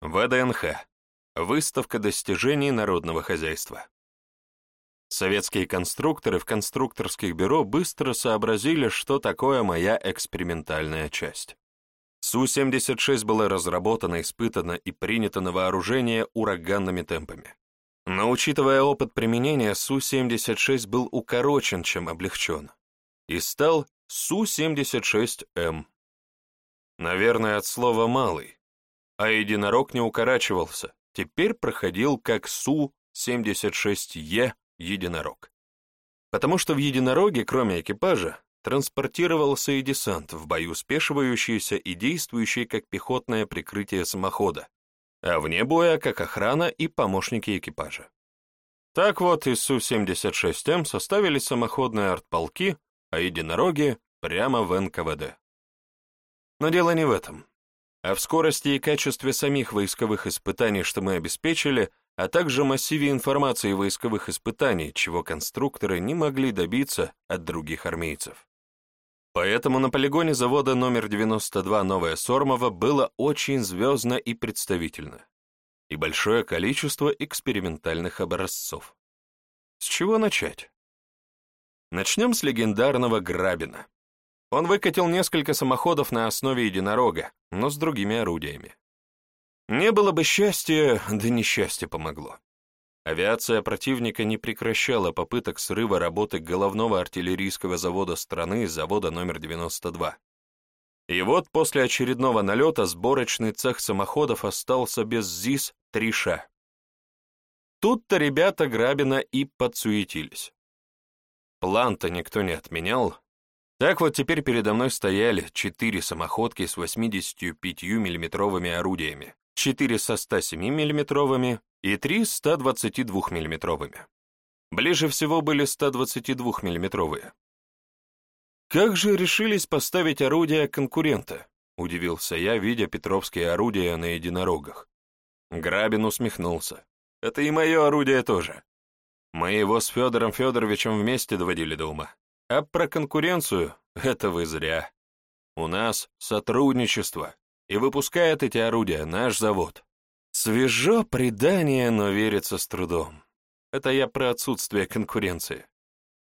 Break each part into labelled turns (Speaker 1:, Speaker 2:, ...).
Speaker 1: ВДНХ. Выставка достижений народного хозяйства. Советские конструкторы в конструкторских бюро быстро сообразили, что такое моя экспериментальная часть. Су-76 была разработана, испытана и принята на вооружение ураганными темпами. Но учитывая опыт применения, Су-76 был укорочен, чем облегчен, и стал Су-76М. Наверное, от слова «малый», а единорог не укорачивался, теперь проходил как Су-76Е единорог. Потому что в единороге, кроме экипажа, транспортировался и десант, в бою спешивающийся и действующий как пехотное прикрытие самохода, а вне боя как охрана и помощники экипажа. Так вот, из Су-76М составили самоходные артполки, а единороги — прямо в НКВД. Но дело не в этом а в скорости и качестве самих войсковых испытаний, что мы обеспечили, а также массиве информации войсковых испытаний, чего конструкторы не могли добиться от других армейцев. Поэтому на полигоне завода номер 92 Новая Сормова было очень звездно и представительно, и большое количество экспериментальных образцов. С чего начать? Начнем с легендарного Грабина. Он выкатил несколько самоходов на основе единорога, но с другими орудиями. Не было бы счастья, да несчастье помогло. Авиация противника не прекращала попыток срыва работы головного артиллерийского завода страны, завода номер 92. И вот после очередного налета сборочный цех самоходов остался без ЗИС-3Ш. Тут-то ребята Грабина и подсуетились. План-то никто не отменял, так вот теперь передо мной стояли четыре самоходки с 85-миллиметровыми орудиями, четыре со 107-миллиметровыми и три с 122-миллиметровыми. Ближе всего были 122-миллиметровые. «Как же решились поставить орудия конкурента?» — удивился я, видя петровские орудия на единорогах. Грабин усмехнулся. «Это и мое орудие тоже. Мы его с Федором Федоровичем вместе доводили до ума. А про конкуренцию — это вы зря. У нас сотрудничество, и выпускает эти орудия наш завод. Свежо предание, но верится с трудом. Это я про отсутствие конкуренции.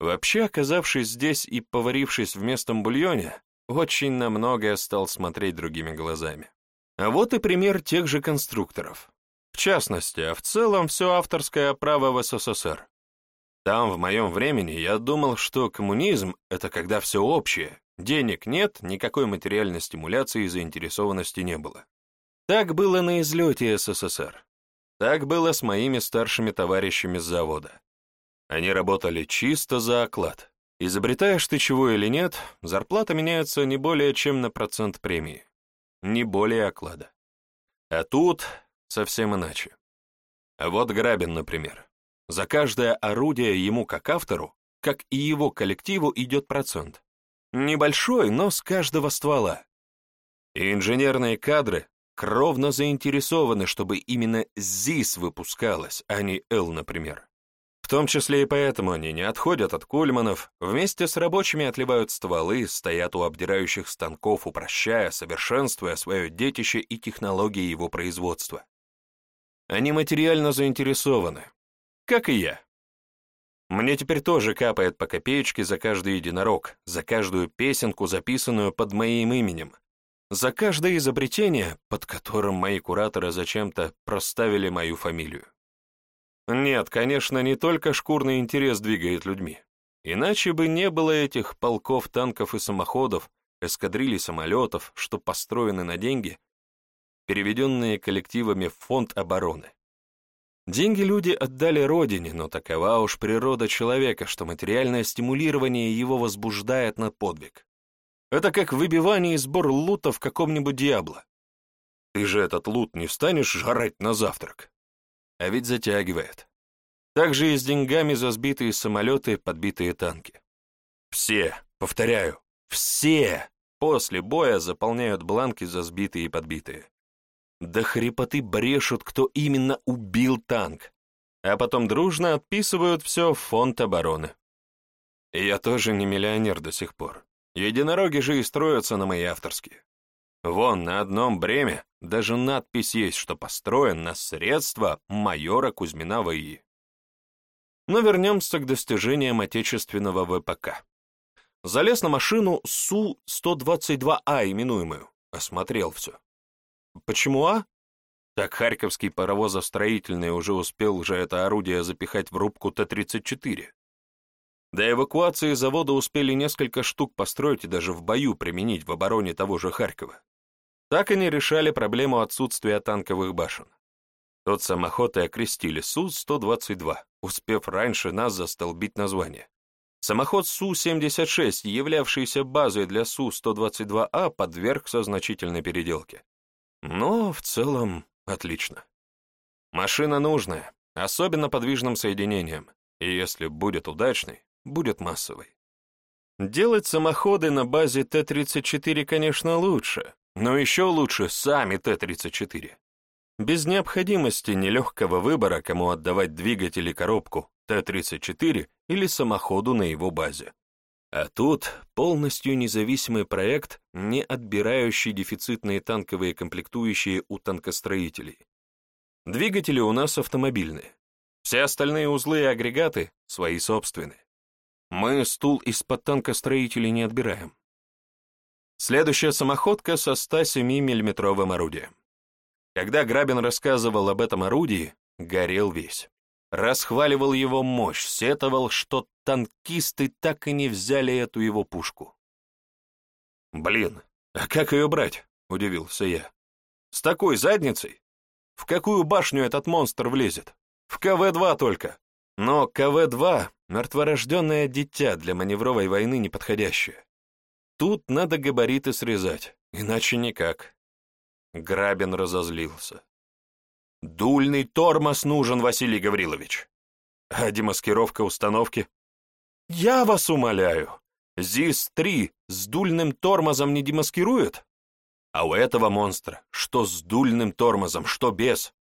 Speaker 1: Вообще, оказавшись здесь и поварившись в местном бульоне, очень на многое стал смотреть другими глазами. А вот и пример тех же конструкторов. В частности, а в целом все авторское право в СССР. Там, в моем времени, я думал, что коммунизм — это когда все общее, денег нет, никакой материальной стимуляции и заинтересованности не было. Так было на излете СССР. Так было с моими старшими товарищами с завода. Они работали чисто за оклад. Изобретаешь ты чего или нет, зарплата меняется не более чем на процент премии. Не более оклада. А тут совсем иначе. А вот Грабин, например. За каждое орудие ему как автору, как и его коллективу идет процент. Небольшой, но с каждого ствола. И инженерные кадры кровно заинтересованы, чтобы именно ЗИС выпускалось, а не Л, например. В том числе и поэтому они не отходят от кульманов, вместе с рабочими отливают стволы, стоят у обдирающих станков, упрощая, совершенствуя свое детище и технологии его производства. Они материально заинтересованы, как и я. Мне теперь тоже капает по копеечке за каждый единорог, за каждую песенку, записанную под моим именем, за каждое изобретение, под которым мои кураторы зачем-то проставили мою фамилию. Нет, конечно, не только шкурный интерес двигает людьми. Иначе бы не было этих полков танков и самоходов, эскадрилей самолетов, что построены на деньги, переведенные коллективами в фонд обороны. Деньги люди отдали родине, но такова уж природа человека, что материальное стимулирование его возбуждает на подвиг. Это как выбивание и сбор лута в каком-нибудь дьябло. Ты же этот лут не встанешь жрать на завтрак. А ведь затягивает. Так же и с деньгами за сбитые самолеты и подбитые танки. Все, повторяю, все после боя заполняют бланки за сбитые и подбитые до хрипоты брешут, кто именно убил танк, а потом дружно отписывают все в фонд обороны. Я тоже не миллионер до сих пор. Единороги же и строятся на мои авторские. Вон, на одном бреме даже надпись есть, что построен на средства майора Кузьмина ВИИ. Но вернемся к достижениям отечественного ВПК. Залез на машину Су-122А, именуемую, осмотрел все. Почему, а? Так харьковский паровозостроительный уже успел уже это орудие запихать в рубку Т-34. До эвакуации завода успели несколько штук построить и даже в бою применить в обороне того же Харькова. Так они решали проблему отсутствия танковых башен. Тот самоход и окрестили Су-122, успев раньше нас застолбить название. Самоход Су-76, являвшийся базой для Су-122А, а, подвергся значительной переделке. Но в целом отлично. Машина нужная, особенно подвижным соединением, и если будет удачной, будет массовой. Делать самоходы на базе Т-34, конечно, лучше, но еще лучше сами Т-34. Без необходимости нелегкого выбора, кому отдавать двигатель и коробку Т-34 или самоходу на его базе. А тут полностью независимый проект, не отбирающий дефицитные танковые комплектующие у танкостроителей. Двигатели у нас автомобильные. Все остальные узлы и агрегаты свои собственные. Мы стул из-под танкостроителей не отбираем. Следующая самоходка со 107-миллиметровым орудием. Когда Грабин рассказывал об этом орудии, горел весь. Расхваливал его мощь, сетовал, что танкисты так и не взяли эту его пушку. «Блин, а как ее брать?» — удивился я. «С такой задницей? В какую башню этот монстр влезет? В КВ-2 только. Но КВ-2 — мертворожденное дитя для маневровой войны неподходящее. Тут надо габариты срезать, иначе никак». Грабин разозлился. Дульный тормоз нужен, Василий Гаврилович. А демаскировка установки? Я вас умоляю, ЗИС-3 с дульным тормозом не демаскирует? А у этого монстра, что с дульным тормозом, что без.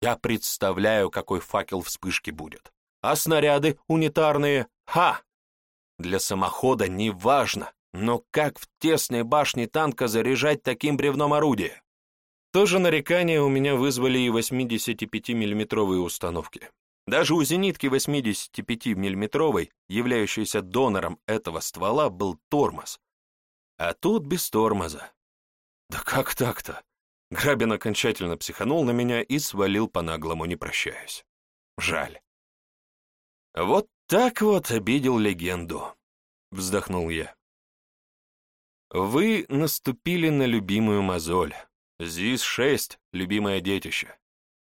Speaker 1: Я представляю, какой факел вспышки будет. А снаряды унитарные, ха! Для самохода неважно. но как в тесной башне танка заряжать таким бревном орудие? Тоже нарекания у меня вызвали и 85-миллиметровые установки. Даже у зенитки 85-миллиметровой, являющейся донором этого ствола, был тормоз. А тут без тормоза. Да как так-то? Грабин окончательно психанул на меня и свалил по-наглому, не прощаясь. Жаль. Вот так вот обидел легенду. Вздохнул я. Вы наступили на любимую мозоль. Здесь шесть, любимое детище.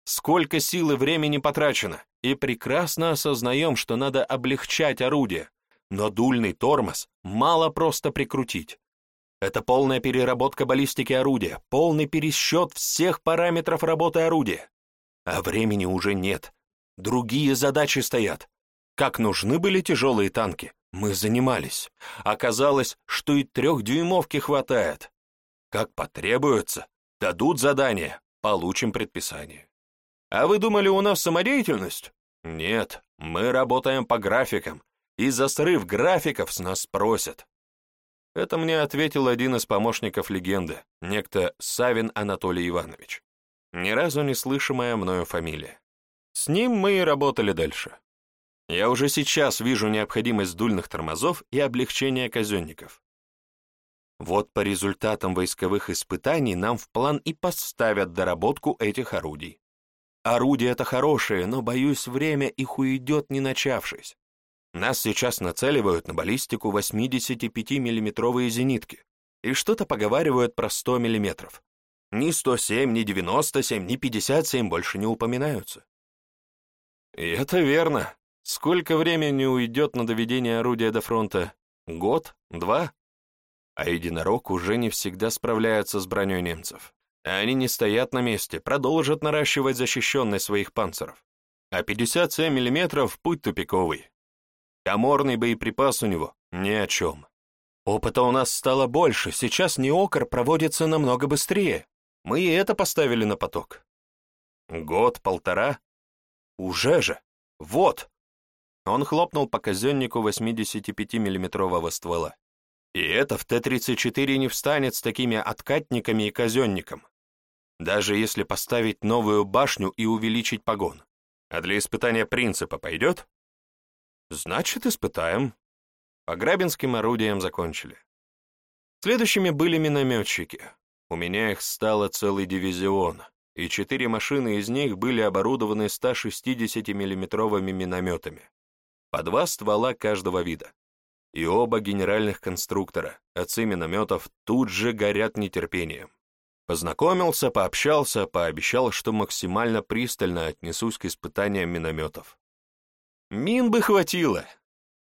Speaker 1: Сколько сил и времени потрачено, и прекрасно осознаем, что надо облегчать орудие, но дульный тормоз мало просто прикрутить. Это полная переработка баллистики орудия, полный пересчет всех параметров работы орудия. А времени уже нет. Другие задачи стоят. Как нужны были тяжелые танки, мы занимались. Оказалось, что и трехдюймовки хватает. Как потребуется, дадут задание, получим предписание. А вы думали, у нас самодеятельность? Нет, мы работаем по графикам, и за срыв графиков с нас просят. Это мне ответил один из помощников легенды, некто Савин Анатолий Иванович. Ни разу не слышимая мною фамилия. С ним мы и работали дальше. Я уже сейчас вижу необходимость дульных тормозов и облегчения казенников. Вот по результатам войсковых испытаний нам в план и поставят доработку этих орудий. Орудия это хорошие, но, боюсь, время их уйдет, не начавшись. Нас сейчас нацеливают на баллистику 85 миллиметровые зенитки и что-то поговаривают про 100 миллиметров. Ни 107, ни 97, ни 57 больше не упоминаются. И это верно. Сколько времени уйдет на доведение орудия до фронта? Год? Два? а единорог уже не всегда справляется с броней немцев. Они не стоят на месте, продолжат наращивать защищенность своих панциров. А 57 мм — путь тупиковый. Коморный боеприпас у него — ни о чем. Опыта у нас стало больше, сейчас неокор проводится намного быстрее. Мы и это поставили на поток. Год-полтора? Уже же! Вот! Он хлопнул по казеннику 85-миллиметрового ствола. И это в Т-34 не встанет с такими откатниками и казенником, даже если поставить новую башню и увеличить погон. А для испытания принципа пойдет? Значит, испытаем. По грабинским орудиям закончили. Следующими были минометчики. У меня их стало целый дивизион, и четыре машины из них были оборудованы 160 миллиметровыми минометами. По два ствола каждого вида и оба генеральных конструктора, отцы минометов, тут же горят нетерпением. Познакомился, пообщался, пообещал, что максимально пристально отнесусь к испытаниям минометов. Мин бы хватило.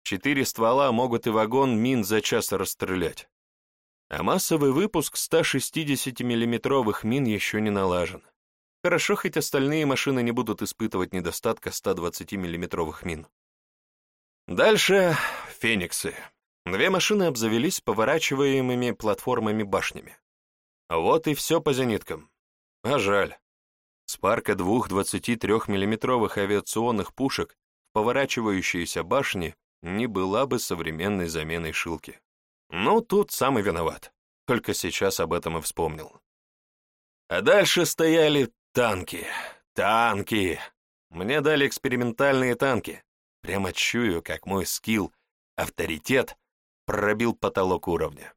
Speaker 1: Четыре ствола могут и вагон мин за час расстрелять. А массовый выпуск 160 миллиметровых мин еще не налажен. Хорошо, хоть остальные машины не будут испытывать недостатка 120 миллиметровых мин. Дальше — «Фениксы». Две машины обзавелись поворачиваемыми платформами-башнями. Вот и все по зениткам. А жаль. С парка двух 23-миллиметровых авиационных пушек в поворачивающейся башне не была бы современной заменой шилки. Ну, тут сам и виноват. Только сейчас об этом и вспомнил. А дальше стояли танки. Танки. Мне дали экспериментальные танки. Прямо чую, как мой скилл, авторитет пробил потолок уровня.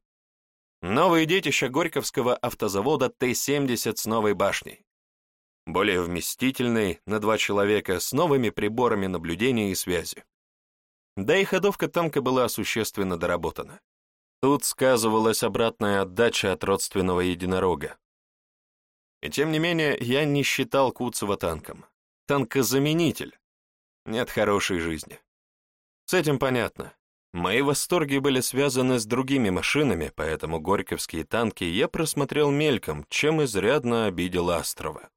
Speaker 1: Новые детища Горьковского автозавода Т-70 с новой башней. Более вместительный, на два человека, с новыми приборами наблюдения и связи. Да и ходовка танка была существенно доработана. Тут сказывалась обратная отдача от родственного единорога. И тем не менее, я не считал Куцева танком. Танкозаменитель, нет хорошей жизни. С этим понятно. Мои восторги были связаны с другими машинами, поэтому горьковские танки я просмотрел мельком, чем изрядно обидел Астрова.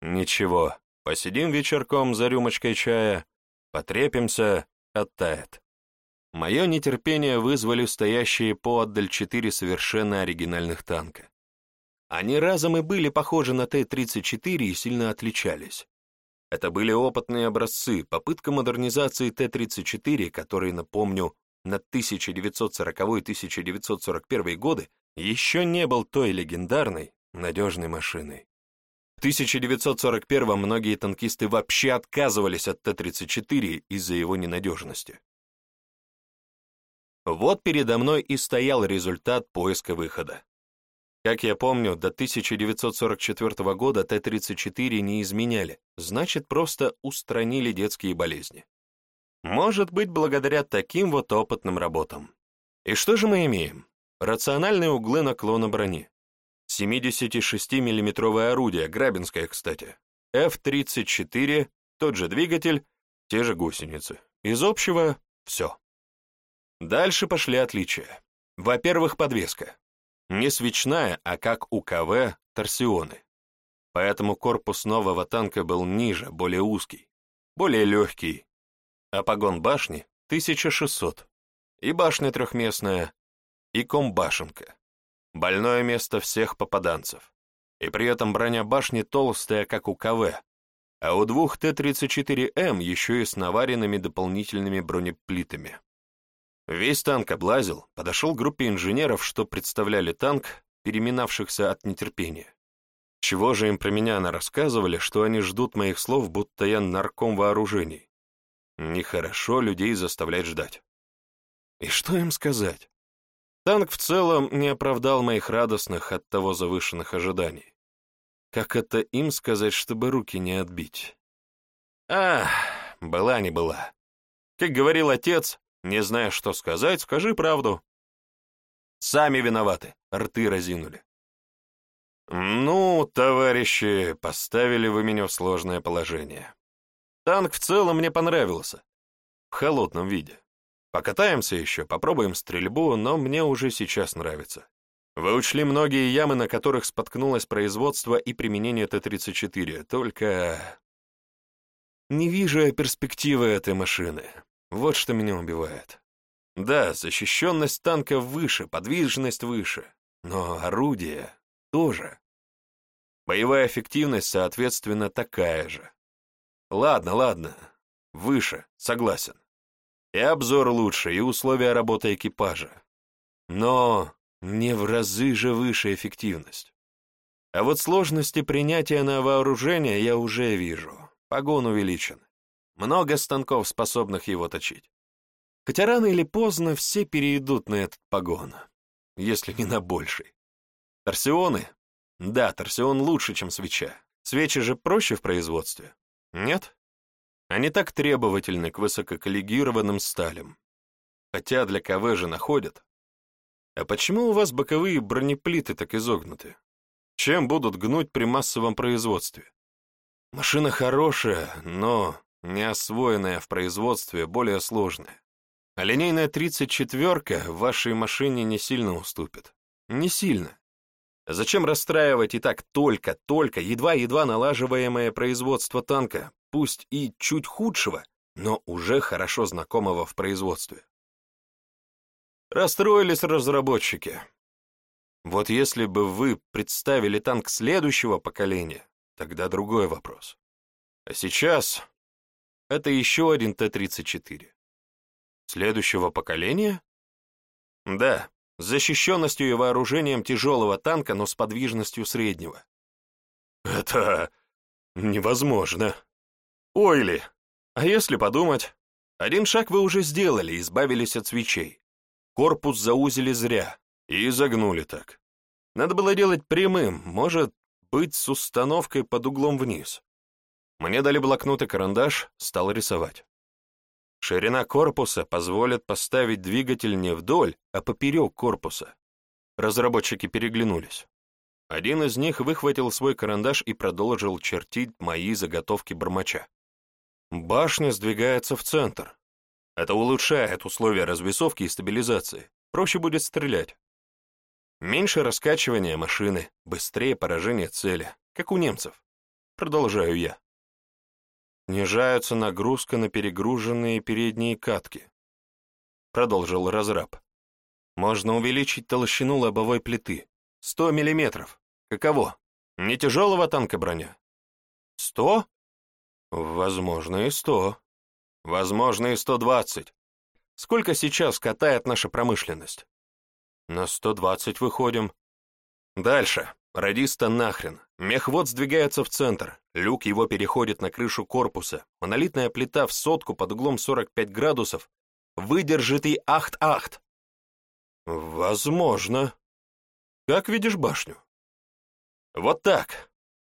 Speaker 1: Ничего, посидим вечерком за рюмочкой чая, потрепимся, оттает. Мое нетерпение вызвали стоящие поотдаль четыре совершенно оригинальных танка. Они разом и были похожи на Т-34 и сильно отличались. Это были опытные образцы, попытка модернизации Т-34, который, напомню, на 1940-1941 годы еще не был той легендарной, надежной машиной. В 1941 многие танкисты вообще отказывались от Т-34 из-за его ненадежности. Вот передо мной и стоял результат поиска выхода. Как я помню, до 1944 года Т-34 не изменяли, значит, просто устранили детские болезни. Может быть, благодаря таким вот опытным работам. И что же мы имеем? Рациональные углы наклона брони. 76 миллиметровое орудие, грабинское, кстати. F-34, тот же двигатель, те же гусеницы. Из общего — все. Дальше пошли отличия. Во-первых, подвеска. Не свечная, а как у КВ, торсионы. Поэтому корпус нового танка был ниже, более узкий, более легкий. А погон башни — 1600. И башня трехместная, и комбашенка. Больное место всех попаданцев. И при этом броня башни толстая, как у КВ, а у двух Т-34М еще и с наваренными дополнительными бронеплитами. Весь танк облазил, подошел к группе инженеров, что представляли танк, переминавшихся от нетерпения. Чего же им про меня на рассказывали, что они ждут моих слов, будто я нарком вооружений? Нехорошо людей заставлять ждать. И что им сказать? Танк в целом не оправдал моих радостных от того завышенных ожиданий. Как это им сказать, чтобы руки не отбить? А, была не была. Как говорил отец, не знаешь, что сказать, скажи правду. Сами виноваты, рты разинули. Ну, товарищи, поставили вы меня в сложное положение. Танк в целом мне понравился. В холодном виде. Покатаемся еще, попробуем стрельбу, но мне уже сейчас нравится. Вы учли многие ямы, на которых споткнулось производство и применение Т-34, только... Не вижу я перспективы этой машины. Вот что меня убивает. Да, защищенность танка выше, подвижность выше, но орудие тоже. Боевая эффективность, соответственно, такая же. Ладно, ладно, выше, согласен. И обзор лучше, и условия работы экипажа. Но не в разы же выше эффективность. А вот сложности принятия на вооружение я уже вижу. Погон увеличен. Много станков способных его точить. Хотя рано или поздно все перейдут на этот погон, если не на больший. Торсионы? Да, торсион лучше, чем свеча. Свечи же проще в производстве. Нет? Они так требовательны к высококоллегированным сталям. Хотя для КВ же находят. А почему у вас боковые бронеплиты так изогнуты? Чем будут гнуть при массовом производстве? Машина хорошая, но неосвоенная в производстве, более сложная. А линейная 34 в вашей машине не сильно уступит. Не сильно. Зачем расстраивать и так только-только, едва-едва налаживаемое производство танка, пусть и чуть худшего, но уже хорошо знакомого в производстве? Расстроились разработчики. Вот если бы вы представили танк следующего поколения, тогда другой вопрос. А сейчас это еще один Т-34. Следующего поколения? Да, с защищенностью и вооружением тяжелого танка, но с подвижностью среднего. Это невозможно. Ойли, а если подумать, один шаг вы уже сделали, избавились от свечей. Корпус заузили зря и загнули так. Надо было делать прямым, может быть, с установкой под углом вниз. Мне дали блокнот и карандаш, стал рисовать. Ширина корпуса позволит поставить двигатель не вдоль, а поперек корпуса. Разработчики переглянулись. Один из них выхватил свой карандаш и продолжил чертить мои заготовки бормоча. Башня сдвигается в центр. Это улучшает условия развесовки и стабилизации. Проще будет стрелять. Меньше раскачивания машины, быстрее поражение цели, как у немцев. Продолжаю я. Снижается нагрузка на перегруженные передние катки. Продолжил разраб. Можно увеличить толщину лобовой плиты. 100 миллиметров. Каково? Не тяжелого танка броня? 100? Возможно, и 100. Возможно, и 120. Сколько сейчас катает наша промышленность? На 120 выходим. Дальше. Радиста нахрен. Мехвод сдвигается в центр. Люк его переходит на крышу корпуса. Монолитная плита в сотку под углом 45 градусов. выдержит и ахт-ахт. Возможно. Как видишь башню? Вот так.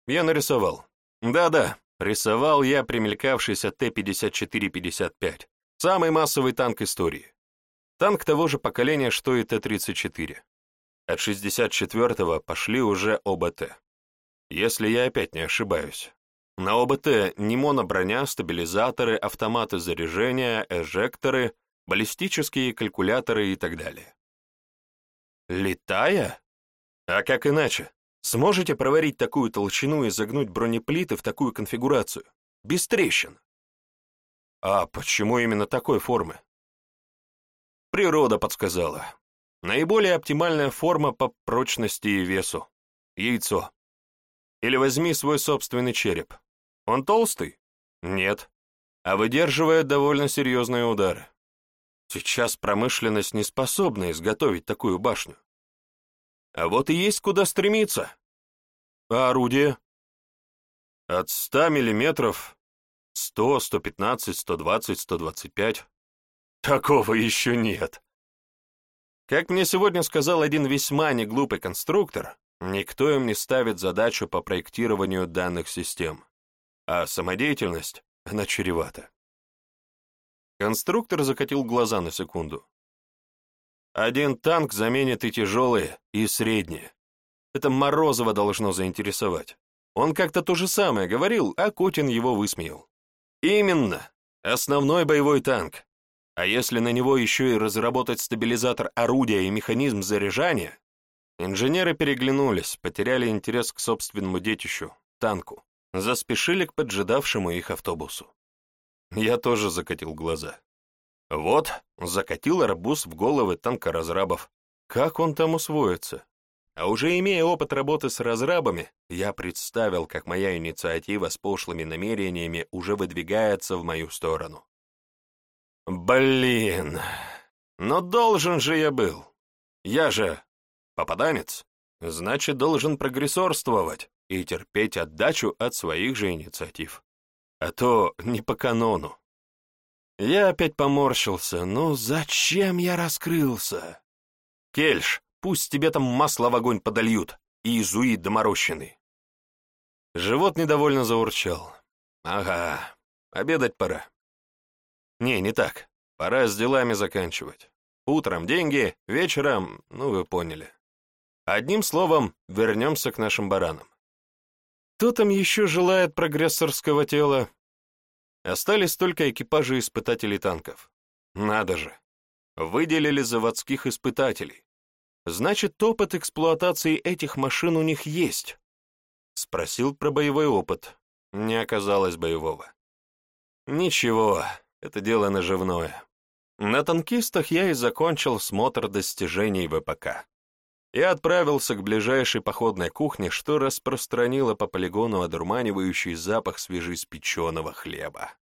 Speaker 1: Я нарисовал. Да-да, рисовал я примелькавшийся Т-54-55. Самый массовый танк истории. Танк того же поколения, что и Т-34. От 64 пошли уже ОБТ. Если я опять не ошибаюсь. На ОБТ немоноброня, стабилизаторы, автоматы заряжения, эжекторы, баллистические калькуляторы и так далее. Летая? А как иначе? Сможете проварить такую толщину и загнуть бронеплиты в такую конфигурацию? Без трещин. А почему именно такой формы? Природа подсказала. Наиболее оптимальная форма по прочности и весу – яйцо. Или возьми свой собственный череп. Он толстый? Нет. А выдерживает довольно серьезные удары. Сейчас промышленность не способна изготовить такую башню. А вот и есть куда стремиться. А орудие? От 100 миллиметров 100, 115, 120, 125. Такого еще нет. Как мне сегодня сказал один весьма неглупый конструктор, никто им не ставит задачу по проектированию данных систем, а самодеятельность, она чревата. Конструктор закатил глаза на секунду. Один танк заменит и тяжелые, и средние. Это Морозова должно заинтересовать. Он как-то то же самое говорил, а Котин его высмеял. Именно. Основной боевой танк. А если на него еще и разработать стабилизатор орудия и механизм заряжания... Инженеры переглянулись, потеряли интерес к собственному детищу, танку, заспешили к поджидавшему их автобусу. Я тоже закатил глаза. Вот, закатил арбуз в головы танкоразрабов. Как он там усвоится? А уже имея опыт работы с разрабами, я представил, как моя инициатива с пошлыми намерениями уже выдвигается в мою сторону. Блин, но должен же я был. Я же попаданец. Значит, должен прогрессорствовать и терпеть отдачу от своих же инициатив. А то не по канону. Я опять поморщился. Ну зачем я раскрылся? Кельш, пусть тебе там масло в огонь подольют, и изуид, доморощенный. Живот недовольно заурчал. Ага, обедать пора. Не, не так. Пора с делами заканчивать. Утром деньги, вечером, ну вы поняли. Одним словом, вернемся к нашим баранам. Кто там еще желает прогрессорского тела? Остались только экипажи испытателей танков. Надо же. Выделили заводских испытателей. Значит, опыт эксплуатации этих машин у них есть. Спросил про боевой опыт. Не оказалось боевого. Ничего, это дело наживное. На танкистах я и закончил смотр достижений ВПК. Я отправился к ближайшей походной кухне, что распространило по полигону одурманивающий запах свежеиспеченного хлеба.